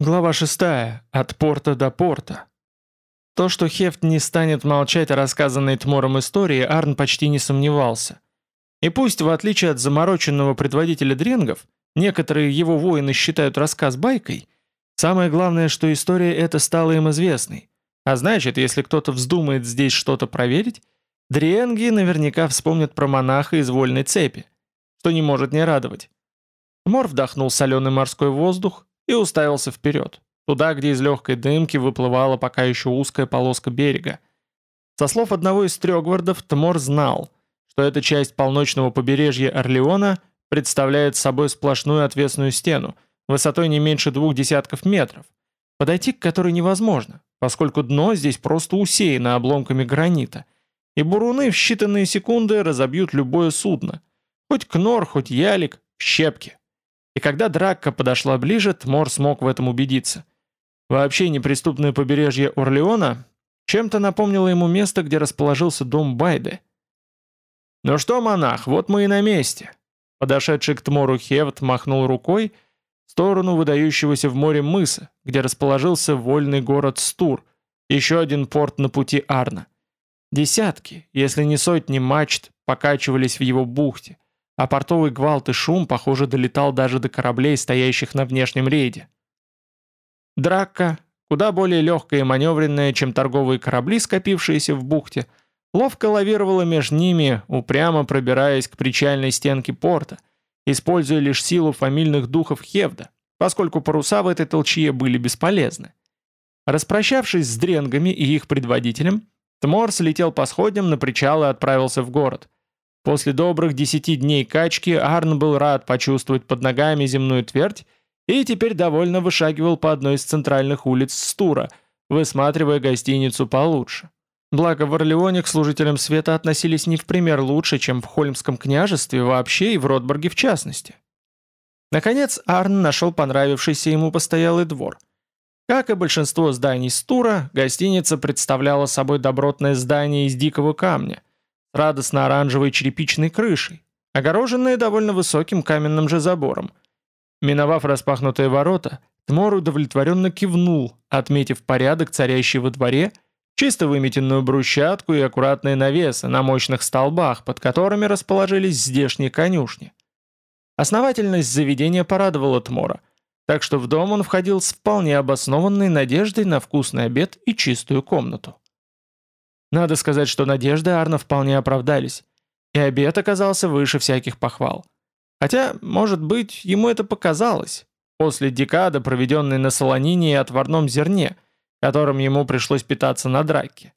Глава 6. От порта до порта. То, что Хефт не станет молчать о рассказанной Тмором истории, Арн почти не сомневался. И пусть, в отличие от замороченного предводителя дренгов, некоторые его воины считают рассказ байкой, самое главное, что история эта стала им известной. А значит, если кто-то вздумает здесь что-то проверить, дренги наверняка вспомнят про монаха из вольной цепи, что не может не радовать. Тмор вдохнул соленый морской воздух, и уставился вперед, туда, где из легкой дымки выплывала пока еще узкая полоска берега. Со слов одного из трёгвардов, Тмор знал, что эта часть полночного побережья Орлеона представляет собой сплошную отвесную стену, высотой не меньше двух десятков метров, подойти к которой невозможно, поскольку дно здесь просто усеяно обломками гранита, и буруны в считанные секунды разобьют любое судно, хоть кнор, хоть ялик, щепки. И когда Дракка подошла ближе, Тмор смог в этом убедиться. Вообще неприступное побережье Орлеона чем-то напомнило ему место, где расположился дом Байды. «Ну что, монах, вот мы и на месте!» Подошедший к Тмору Хевт махнул рукой в сторону выдающегося в море мыса, где расположился вольный город Стур, еще один порт на пути Арна. Десятки, если не сотни мачт покачивались в его бухте – а портовый гвалт и шум, похоже, долетал даже до кораблей, стоящих на внешнем рейде. Дракка, куда более легкая и маневренная, чем торговые корабли, скопившиеся в бухте, ловко лавировала между ними, упрямо пробираясь к причальной стенке порта, используя лишь силу фамильных духов Хевда, поскольку паруса в этой толчье были бесполезны. Распрощавшись с дренгами и их предводителем, Тмор слетел по сходням на причал и отправился в город – После добрых десяти дней качки Арн был рад почувствовать под ногами земную твердь и теперь довольно вышагивал по одной из центральных улиц Стура, высматривая гостиницу получше. Благо в Орлеоне к служителям света относились не в пример лучше, чем в Хольмском княжестве вообще и в Ротбурге в частности. Наконец Арн нашел понравившийся ему постоялый двор. Как и большинство зданий Стура, гостиница представляла собой добротное здание из дикого камня, радостно-оранжевой черепичной крышей, огороженные довольно высоким каменным же забором. Миновав распахнутые ворота, Тмор удовлетворенно кивнул, отметив порядок, царящий во дворе, чисто выметенную брусчатку и аккуратные навесы на мощных столбах, под которыми расположились здешние конюшни. Основательность заведения порадовала Тмора, так что в дом он входил с вполне обоснованной надеждой на вкусный обед и чистую комнату. Надо сказать, что надежды Арна вполне оправдались, и обед оказался выше всяких похвал. Хотя, может быть, ему это показалось, после декады, проведенной на солонине и отварном зерне, которым ему пришлось питаться на драке.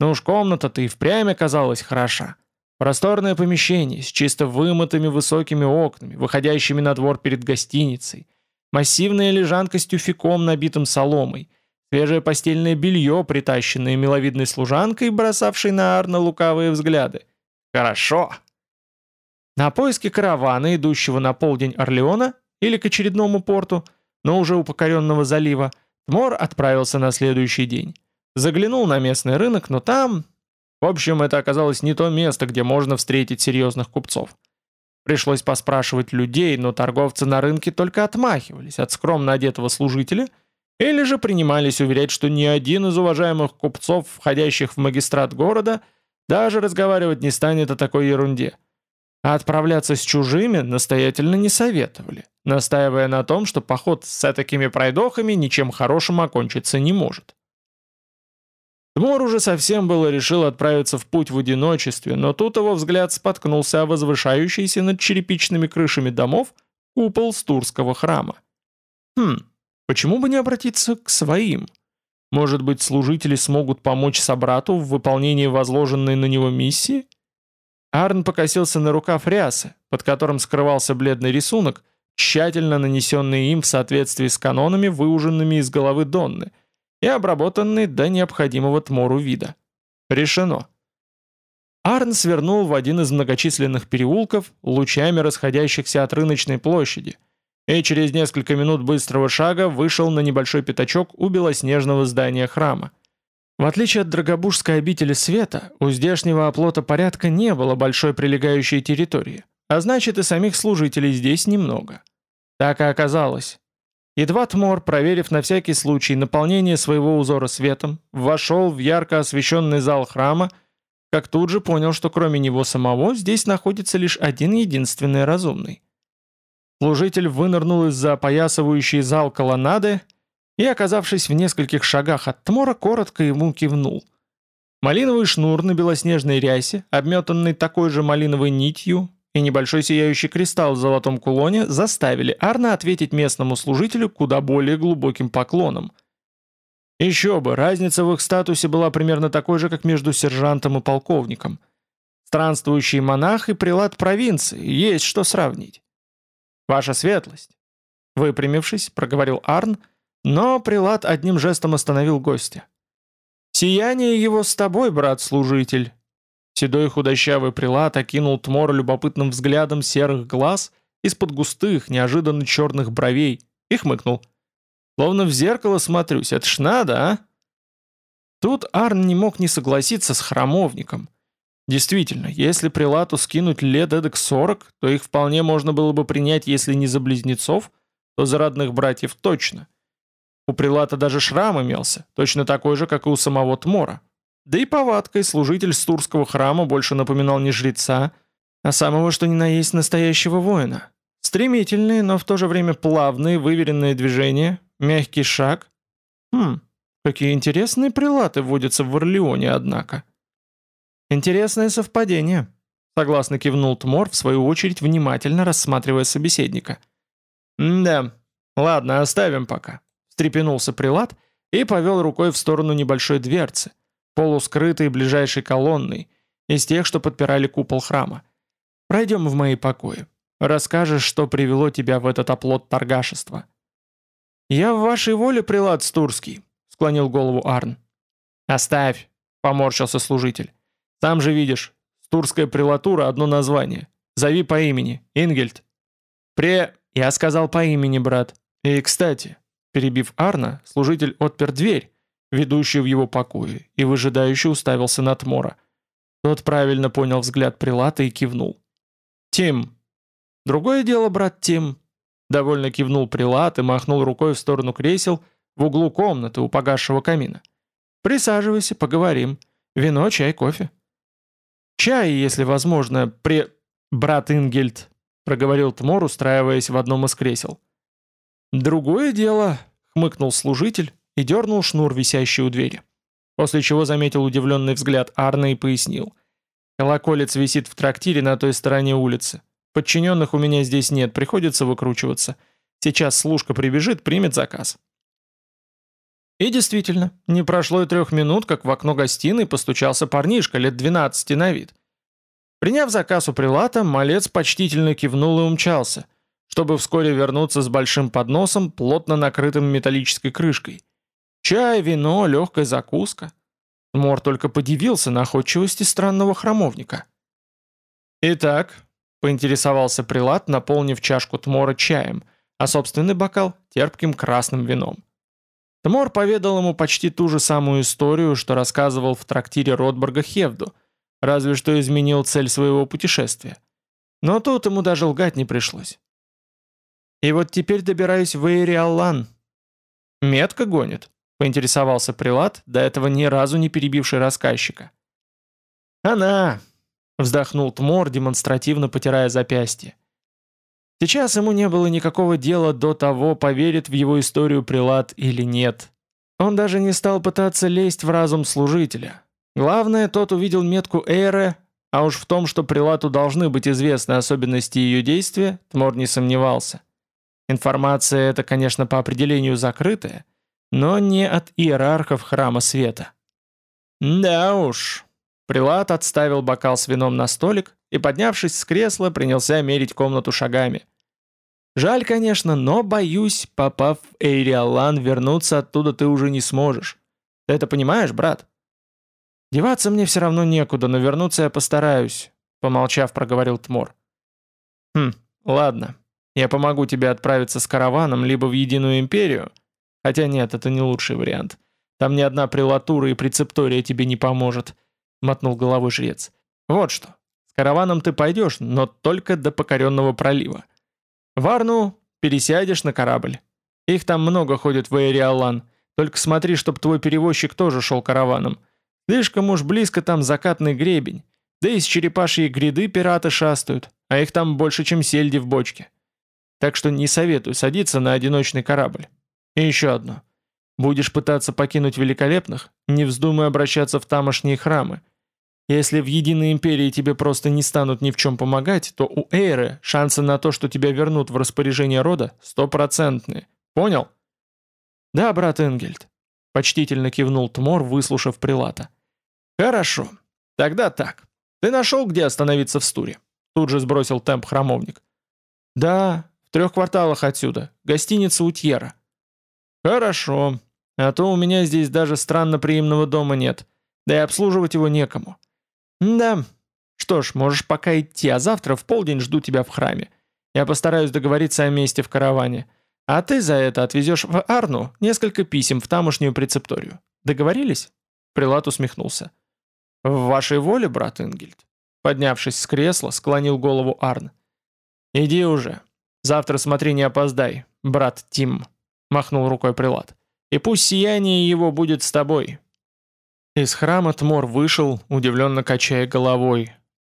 Но уж комната-то и впрямь оказалась хороша. Просторное помещение с чисто вымытыми высокими окнами, выходящими на двор перед гостиницей, массивная лежанка с тюфяком, набитым соломой — свежее постельное белье, притащенное миловидной служанкой, бросавшей на Арна лукавые взгляды. Хорошо. На поиски каравана, идущего на полдень Орлеона, или к очередному порту, но уже у покоренного залива, Тмор отправился на следующий день. Заглянул на местный рынок, но там... В общем, это оказалось не то место, где можно встретить серьезных купцов. Пришлось поспрашивать людей, но торговцы на рынке только отмахивались от скромно одетого служителя – или же принимались уверять, что ни один из уважаемых купцов, входящих в магистрат города, даже разговаривать не станет о такой ерунде. А отправляться с чужими настоятельно не советовали, настаивая на том, что поход с такими пройдохами ничем хорошим окончиться не может. Тмор уже совсем было решил отправиться в путь в одиночестве, но тут его взгляд споткнулся о возвышающийся над черепичными крышами домов купол Стурского храма. Хм, Почему бы не обратиться к своим? Может быть, служители смогут помочь собрату в выполнении возложенной на него миссии? Арн покосился на рукав рясы, под которым скрывался бледный рисунок, тщательно нанесенный им в соответствии с канонами, выуженными из головы Донны, и обработанный до необходимого тмору вида. Решено. Арн свернул в один из многочисленных переулков, лучами расходящихся от рыночной площади – и через несколько минут быстрого шага вышел на небольшой пятачок у белоснежного здания храма. В отличие от Драгобужской обители света, у здешнего оплота порядка не было большой прилегающей территории, а значит и самих служителей здесь немного. Так и оказалось. Едва Тмор, проверив на всякий случай наполнение своего узора светом, вошел в ярко освещенный зал храма, как тут же понял, что кроме него самого здесь находится лишь один единственный разумный. Служитель вынырнул из-за опоясывающей зал колоннады и, оказавшись в нескольких шагах от Тмора, коротко ему кивнул. Малиновый шнур на белоснежной рясе, обметанный такой же малиновой нитью, и небольшой сияющий кристалл в золотом кулоне заставили Арна ответить местному служителю куда более глубоким поклоном. Еще бы, разница в их статусе была примерно такой же, как между сержантом и полковником. Странствующий монах и прилад провинции, есть что сравнить. «Ваша светлость!» Выпрямившись, проговорил Арн, но прилад одним жестом остановил гостя. «Сияние его с тобой, брат-служитель!» Седой худощавый прилад окинул Тмора любопытным взглядом серых глаз из-под густых, неожиданно черных бровей и хмыкнул. «Словно в зеркало смотрюсь, это ж надо, а?» Тут Арн не мог не согласиться с храмовником. Действительно, если прилату скинуть лет эдак 40, то их вполне можно было бы принять, если не за близнецов, то за родных братьев точно. У прилата даже шрам имелся, точно такой же, как и у самого Тмора. Да и повадкой служитель Стурского храма больше напоминал не жреца, а самого что ни на есть настоящего воина. Стремительные, но в то же время плавные, выверенные движения, мягкий шаг. Хм, какие интересные прилаты вводятся в Орлеоне, однако. Интересное совпадение, согласно кивнул Тмор, в свою очередь внимательно рассматривая собеседника. «Да, ладно, оставим пока», — встрепенулся прилад и повел рукой в сторону небольшой дверцы — полускрытой ближайшей колонной, из тех, что подпирали купол храма. Пройдем в мои покои. Расскажешь, что привело тебя в этот оплот торгашества. «Я в вашей воле, прилад Стурский», — склонил голову Арн. «Оставь», — поморщился служитель. «Сам же видишь, Стурская прилатура — одно название. Зови по имени, Ингельд». «Пре...» — я сказал по имени, брат. И, кстати, перебив Арна, служитель отпер дверь, ведущий в его покое, и выжидающе уставился на Тмора. Тот правильно понял взгляд Прилата и кивнул. «Тим!» «Другое дело, брат Тим!» Довольно кивнул Прилат и махнул рукой в сторону кресел в углу комнаты у погасшего камина. «Присаживайся, поговорим. Вино, чай, кофе». «Чай, если возможно, при... брат Ингельд», — проговорил Тмор, устраиваясь в одном из кресел. «Другое дело», — хмыкнул служитель, и дернул шнур, висящий у двери. После чего заметил удивленный взгляд Арна и пояснил. «Колоколец висит в трактире на той стороне улицы. Подчиненных у меня здесь нет, приходится выкручиваться. Сейчас служка прибежит, примет заказ». И действительно, не прошло и трех минут, как в окно гостиной постучался парнишка лет 12 на вид. Приняв заказ у прилата, малец почтительно кивнул и умчался, чтобы вскоре вернуться с большим подносом, плотно накрытым металлической крышкой. Чай, вино, легкая закуска. Мор только подивился находчивости странного храмовника. «Итак», — поинтересовался прилад, наполнив чашку Тмора чаем, а собственный бокал — терпким красным вином. Тмор поведал ему почти ту же самую историю, что рассказывал в трактире Ротбурга Хевду, разве что изменил цель своего путешествия. Но тут ему даже лгать не пришлось. И вот теперь добираюсь в Эйриаллан. Метко гонит поинтересовался Прилад, до этого ни разу не перебивший рассказчика. «Она!» — вздохнул Тмор, демонстративно потирая запястье. Сейчас ему не было никакого дела до того, поверит в его историю Прилад или нет. Он даже не стал пытаться лезть в разум служителя. Главное, тот увидел метку Эйре, а уж в том, что Прилату должны быть известны особенности ее действия, Тмор не сомневался. Информация эта, конечно, по определению закрытая, но не от иерархов храма света. Да уж. Прилад отставил бокал с вином на столик и, поднявшись с кресла, принялся мерить комнату шагами. Жаль, конечно, но, боюсь, попав в Эйриалан, вернуться оттуда ты уже не сможешь. Ты это понимаешь, брат? Деваться мне все равно некуда, но вернуться я постараюсь, помолчав, проговорил Тмор. Хм, ладно. Я помогу тебе отправиться с караваном либо в Единую Империю, Хотя нет, это не лучший вариант. Там ни одна прилатура и прецептория тебе не поможет», — мотнул головой жрец. «Вот что. С караваном ты пойдешь, но только до покоренного пролива. В Арну пересядешь на корабль. Их там много ходит в Эриалан. Только смотри, чтоб твой перевозчик тоже шел караваном. Слишком уж близко там закатный гребень. Да и с черепашьей гряды пираты шастают, а их там больше, чем сельди в бочке. Так что не советую садиться на одиночный корабль. И еще одно. Будешь пытаться покинуть Великолепных, не вздумай обращаться в тамошние храмы. Если в Единой Империи тебе просто не станут ни в чем помогать, то у Эйры шансы на то, что тебя вернут в распоряжение рода, стопроцентные. Понял? Да, брат Энгельд. Почтительно кивнул Тмор, выслушав Прилата. Хорошо. Тогда так. Ты нашел, где остановиться в Стуре? Тут же сбросил темп храмовник. Да, в трех кварталах отсюда. Гостиница Утьера. «Хорошо. А то у меня здесь даже странно приимного дома нет. Да и обслуживать его некому». «Да. Что ж, можешь пока идти, а завтра в полдень жду тебя в храме. Я постараюсь договориться о месте в караване. А ты за это отвезешь в Арну несколько писем в тамошнюю прецепторию. Договорились?» Прилат усмехнулся. «В вашей воле, брат Ингельд?» Поднявшись с кресла, склонил голову Арн. «Иди уже. Завтра смотри, не опоздай, брат Тим» махнул рукой прилад. «И пусть сияние его будет с тобой». Из храма Тмор вышел, удивленно качая головой.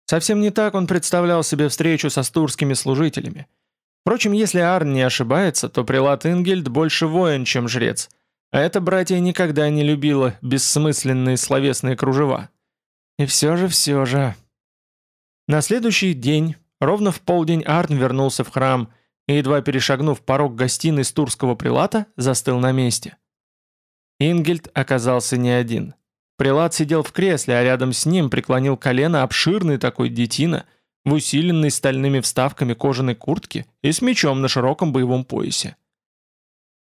Совсем не так он представлял себе встречу со стурскими служителями. Впрочем, если Арн не ошибается, то прилад Ингельд больше воин, чем жрец. А это братья никогда не любила бессмысленные словесные кружева. И все же, все же... На следующий день, ровно в полдень, Арн вернулся в храм – и, едва перешагнув порог гостиной Стурского прилата, застыл на месте. Ингельд оказался не один. Прилат сидел в кресле, а рядом с ним преклонил колено обширный такой детина в усиленной стальными вставками кожаной куртке и с мечом на широком боевом поясе.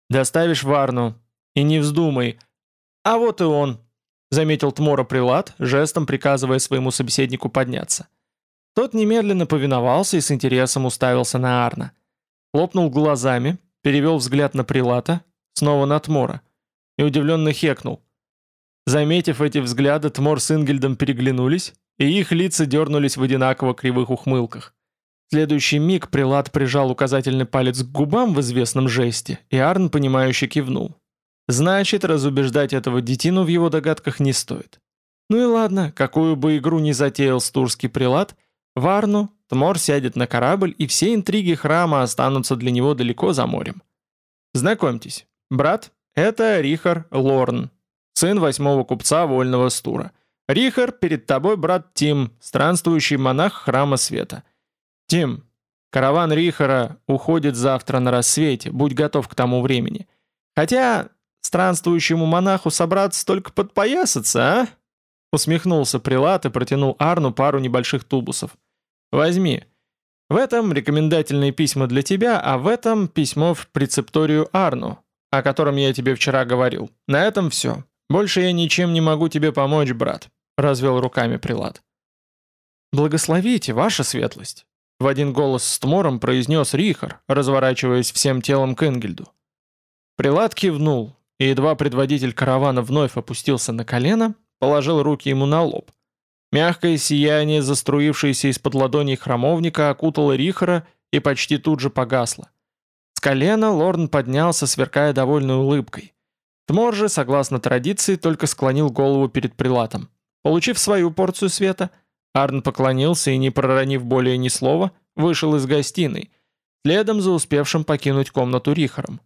«Доставишь Варну. И не вздумай. А вот и он», — заметил Тмора Прилат, жестом приказывая своему собеседнику подняться. Тот немедленно повиновался и с интересом уставился на Арна. Хлопнул глазами, перевел взгляд на Прилата, снова на Тмора, и удивленно хекнул. Заметив эти взгляды, Тмор с Ингельдом переглянулись, и их лица дернулись в одинаково кривых ухмылках. В следующий миг Прилат прижал указательный палец к губам в известном жесте, и Арн, понимающе кивнул. Значит, разубеждать этого детину в его догадках не стоит. Ну и ладно, какую бы игру ни затеял стурский Прилат, Варну Тмор сядет на корабль, и все интриги храма останутся для него далеко за морем. Знакомьтесь, брат, это Рихар Лорн, сын восьмого купца Вольного Стура. Рихар, перед тобой брат Тим, странствующий монах Храма Света. Тим, караван Рихара уходит завтра на рассвете, будь готов к тому времени. Хотя странствующему монаху собраться только подпоясаться, а? Усмехнулся прилат и протянул Арну пару небольших тубусов. Возьми. В этом рекомендательные письма для тебя, а в этом письмо в прецепторию Арну, о котором я тебе вчера говорил. На этом все. Больше я ничем не могу тебе помочь, брат», — развел руками прилад. «Благословите, ваша светлость», — в один голос с Тмором произнес Рихар, разворачиваясь всем телом к Энгельду. Прилад кивнул, и едва предводитель каравана вновь опустился на колено, положил руки ему на лоб. Мягкое сияние, заструившееся из-под ладоней храмовника, окутало Рихара и почти тут же погасло. С колена Лорн поднялся, сверкая довольной улыбкой. Тмор же, согласно традиции, только склонил голову перед прилатом. Получив свою порцию света, Арн поклонился и, не проронив более ни слова, вышел из гостиной, следом за успевшим покинуть комнату Рихаром.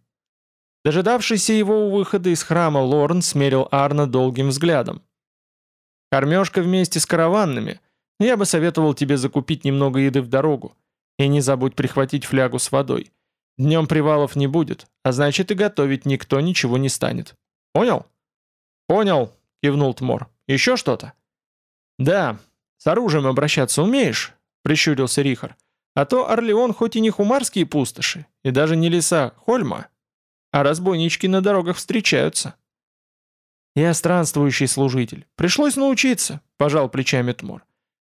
Дожидавшийся его у выхода из храма Лорн смерил Арна долгим взглядом. Кормежка вместе с караванными. Я бы советовал тебе закупить немного еды в дорогу. И не забудь прихватить флягу с водой. Днем привалов не будет, а значит и готовить никто ничего не станет. Понял? Понял, кивнул Тмор. Еще что-то? Да, с оружием обращаться умеешь? Прищурился Рихар. А то Орлеон хоть и не хумарские пустоши, и даже не леса Хольма, а разбойнички на дорогах встречаются. «Я странствующий служитель. Пришлось научиться», — пожал плечами Тмор.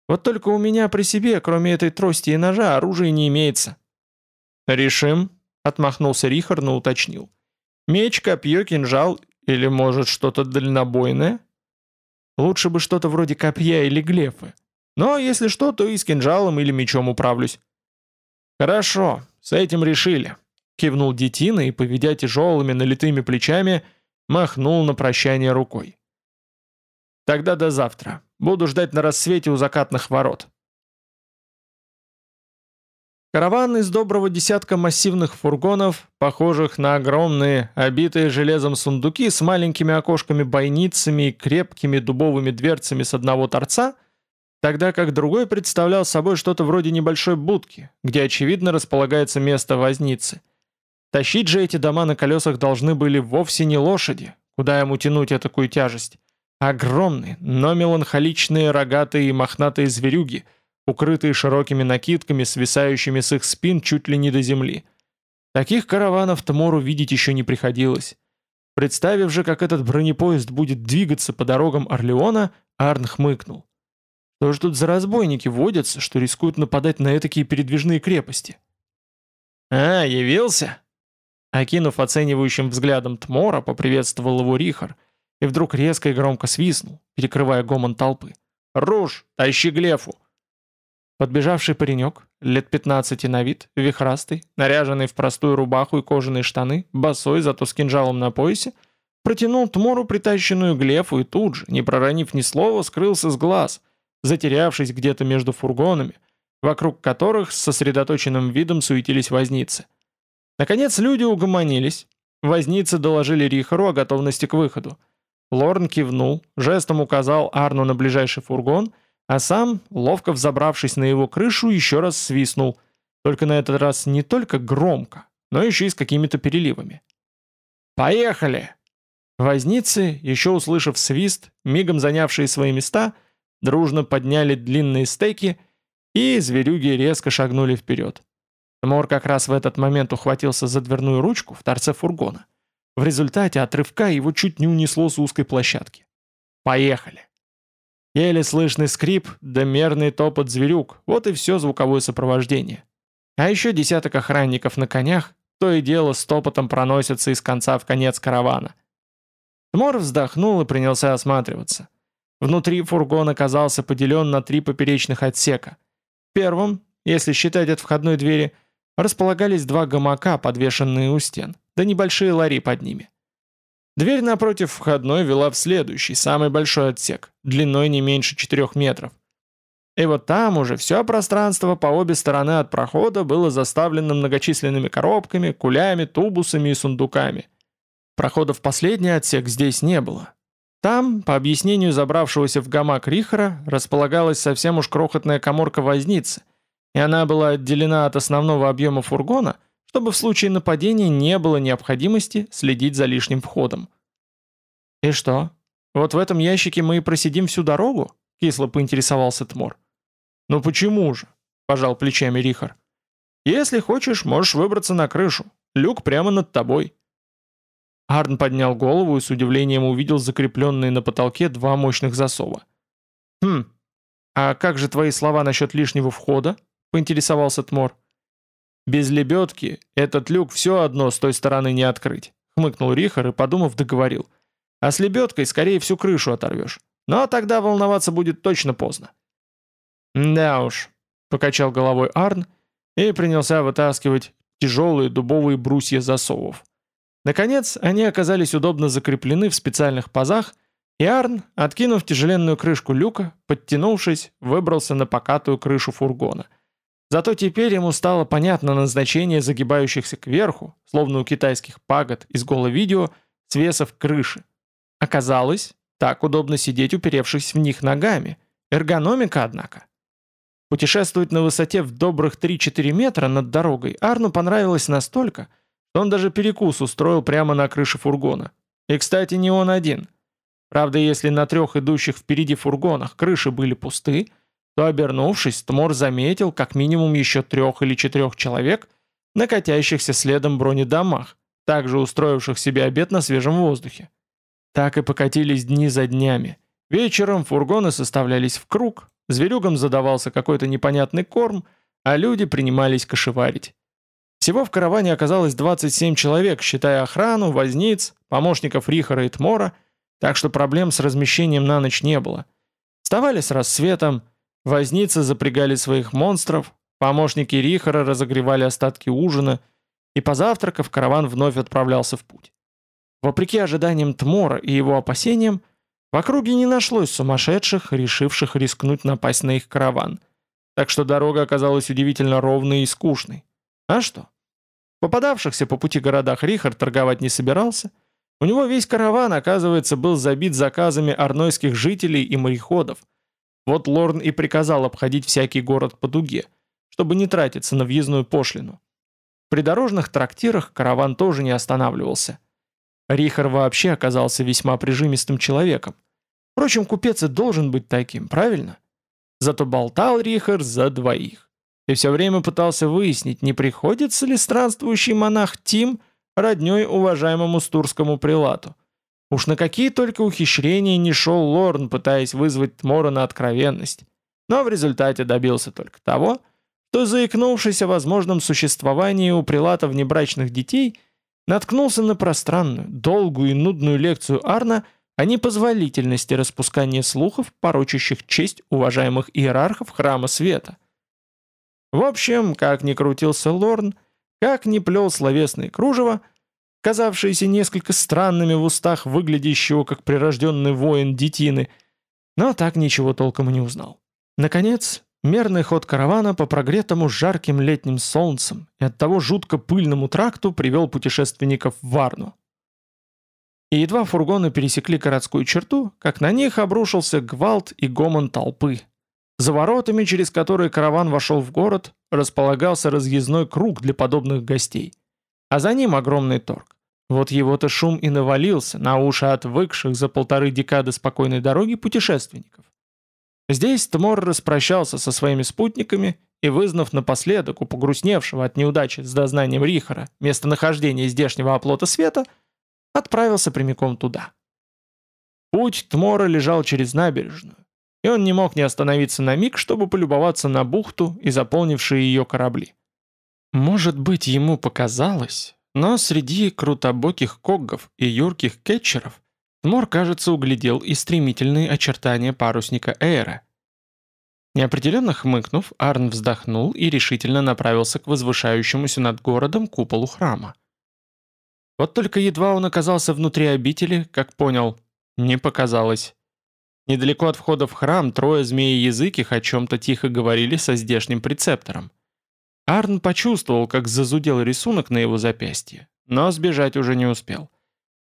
«Вот только у меня при себе, кроме этой трости и ножа, оружия не имеется». «Решим», — отмахнулся Рихар, но уточнил. «Меч, копье, кинжал или, может, что-то дальнобойное?» «Лучше бы что-то вроде копья или глефы. Но если что, то и с кинжалом или мечом управлюсь». «Хорошо, с этим решили», кивнул детина и, поведя тяжелыми налитыми плечами, махнул на прощание рукой. «Тогда до завтра. Буду ждать на рассвете у закатных ворот». Караван из доброго десятка массивных фургонов, похожих на огромные, обитые железом сундуки с маленькими окошками-бойницами и крепкими дубовыми дверцами с одного торца, тогда как другой представлял собой что-то вроде небольшой будки, где, очевидно, располагается место возницы. Тащить же эти дома на колесах должны были вовсе не лошади, куда ему тянуть такую тяжесть, а огромные, но меланхоличные рогатые и мохнатые зверюги – укрытые широкими накидками, свисающими с их спин чуть ли не до земли. Таких караванов Тмору видеть еще не приходилось. Представив же, как этот бронепоезд будет двигаться по дорогам Орлеона, Арн хмыкнул. Что же тут за разбойники водятся, что рискуют нападать на такие передвижные крепости? «А, явился?» Окинув оценивающим взглядом Тмора, поприветствовал его Рихар и вдруг резко и громко свистнул, перекрывая гомон толпы. «Руж, тащи Глефу!» Подбежавший паренек, лет 15 на вид, вихрастый, наряженный в простую рубаху и кожаные штаны, босой, зато с кинжалом на поясе, протянул Тмору притащенную глефу и тут же, не проронив ни слова, скрылся с глаз, затерявшись где-то между фургонами, вокруг которых с сосредоточенным видом суетились возницы. Наконец люди угомонились. Возницы доложили Рихару о готовности к выходу. Лорн кивнул, жестом указал Арну на ближайший фургон — а сам, ловко взобравшись на его крышу, еще раз свистнул, только на этот раз не только громко, но еще и с какими-то переливами. «Поехали!» Возницы, еще услышав свист, мигом занявшие свои места, дружно подняли длинные стейки, и зверюги резко шагнули вперед. Мор как раз в этот момент ухватился за дверную ручку в торце фургона. В результате отрывка его чуть не унесло с узкой площадки. «Поехали!» Еле слышный скрип да мерный топот зверюк, вот и все звуковое сопровождение. А еще десяток охранников на конях, то и дело с топотом проносятся из конца в конец каравана. Тмор вздохнул и принялся осматриваться. Внутри фургон оказался поделен на три поперечных отсека. В первом, если считать от входной двери, располагались два гамака, подвешенные у стен, да небольшие лари под ними. Дверь напротив входной вела в следующий, самый большой отсек, длиной не меньше 4 метров. И вот там уже все пространство по обе стороны от прохода было заставлено многочисленными коробками, кулями, тубусами и сундуками. Прохода в последний отсек здесь не было. Там, по объяснению забравшегося в гамак Рихара, располагалась совсем уж крохотная коморка возницы, и она была отделена от основного объема фургона чтобы в случае нападения не было необходимости следить за лишним входом. «И что? Вот в этом ящике мы и просидим всю дорогу?» — кисло поинтересовался Тмор. «Ну почему же?» — пожал плечами Рихар. «Если хочешь, можешь выбраться на крышу. Люк прямо над тобой». Арн поднял голову и с удивлением увидел закрепленные на потолке два мощных засова. «Хм, а как же твои слова насчет лишнего входа?» — поинтересовался Тмор. Без лебедки этот люк все одно с той стороны не открыть», — хмыкнул Рихар и, подумав, договорил. «А с лебедкой скорее всю крышу оторвешь. Но тогда волноваться будет точно поздно». «Да уж», — покачал головой Арн и принялся вытаскивать тяжелые дубовые брусья засовов. Наконец, они оказались удобно закреплены в специальных пазах, и Арн, откинув тяжеленную крышку люка, подтянувшись, выбрался на покатую крышу фургона — Зато теперь ему стало понятно назначение загибающихся кверху, словно у китайских пагод из голо-видео, свесов крыши. Оказалось, так удобно сидеть, уперевшись в них ногами. Эргономика, однако. Путешествовать на высоте в добрых 3-4 метра над дорогой Арну понравилось настолько, что он даже перекус устроил прямо на крыше фургона. И, кстати, не он один. Правда, если на трех идущих впереди фургонах крыши были пусты, то, обернувшись, Тмор заметил как минимум еще трех или четырех человек на катящихся следом бронедомах, также устроивших себе обед на свежем воздухе. Так и покатились дни за днями. Вечером фургоны составлялись в круг, зверюгам задавался какой-то непонятный корм, а люди принимались кошеварить. Всего в караване оказалось 27 человек, считая охрану, возниц, помощников Рихара и Тмора, так что проблем с размещением на ночь не было. Вставали с рассветом, Возницы запрягали своих монстров, помощники Рихара разогревали остатки ужина, и позавтракав, караван вновь отправлялся в путь. Вопреки ожиданиям Тмора и его опасениям, в округе не нашлось сумасшедших, решивших рискнуть напасть на их караван. Так что дорога оказалась удивительно ровной и скучной. А что? попадавшихся по пути городах Рихард торговать не собирался. У него весь караван, оказывается, был забит заказами арнойских жителей и мореходов. Вот Лорн и приказал обходить всякий город по дуге, чтобы не тратиться на въездную пошлину. В придорожных трактирах караван тоже не останавливался. Рихар вообще оказался весьма прижимистым человеком. Впрочем, купец и должен быть таким, правильно? Зато болтал Рихар за двоих и все время пытался выяснить, не приходится ли странствующий монах Тим родней уважаемому стурскому прилату. Уж на какие только ухищрения не шел Лорн, пытаясь вызвать Тмора на откровенность. Но в результате добился только того, что, заикнувшись о возможном существовании у прилата внебрачных детей, наткнулся на пространную, долгую и нудную лекцию Арна о непозволительности распускания слухов, порочащих честь уважаемых иерархов Храма Света – в общем, как ни крутился Лорн, как ни плел словесные кружева, казавшиеся несколько странными в устах выглядящего как прирожденный воин детины, но так ничего толком и не узнал. Наконец, мерный ход каравана по прогретому жарким летним солнцем и оттого жутко пыльному тракту привел путешественников в Варну. И едва фургоны пересекли городскую черту, как на них обрушился гвалт и гомон толпы, за воротами, через которые караван вошел в город, располагался разъездной круг для подобных гостей. А за ним огромный торг. Вот его-то шум и навалился на уши отвыкших за полторы декады спокойной дороги путешественников. Здесь Тмор распрощался со своими спутниками и, вызнав напоследок у погрустневшего от неудачи с дознанием Рихара местонахождение здешнего оплота света, отправился прямиком туда. Путь Тмора лежал через набережную, и он не мог не остановиться на миг, чтобы полюбоваться на бухту и заполнившие ее корабли. Может быть, ему показалось, но среди крутобоких коггов и юрких кетчеров Тмор, кажется, углядел и стремительные очертания парусника Эйра. Неопределенно хмыкнув, Арн вздохнул и решительно направился к возвышающемуся над городом куполу храма. Вот только едва он оказался внутри обители, как понял, не показалось. Недалеко от входа в храм трое змеи-языких о чем-то тихо говорили со здешним прецептором. Арн почувствовал, как зазудел рисунок на его запястье, но сбежать уже не успел.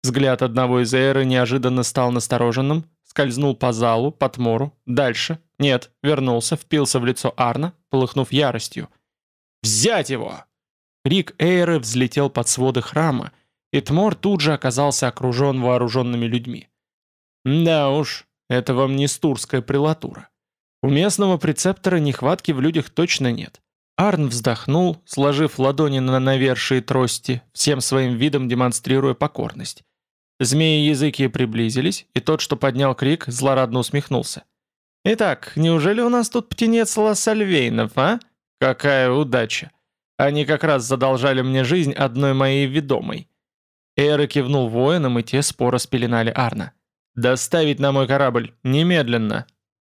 Взгляд одного из эры неожиданно стал настороженным, скользнул по залу, по тмору, дальше, нет, вернулся, впился в лицо Арна, полыхнув яростью. «Взять его!» Крик Эйры взлетел под своды храма, и Тмор тут же оказался окружен вооруженными людьми. Да уж, это вам не стурская прелатура. У местного прецептора нехватки в людях точно нет. Арн вздохнул, сложив ладони на навершие трости, всем своим видом демонстрируя покорность. Змеи-языки приблизились, и тот, что поднял крик, злорадно усмехнулся. «Итак, неужели у нас тут птенец Лассальвейнов, а? Какая удача! Они как раз задолжали мне жизнь одной моей ведомой». Эра кивнул воинам, и те споро спеленали Арна. «Доставить на мой корабль! Немедленно!»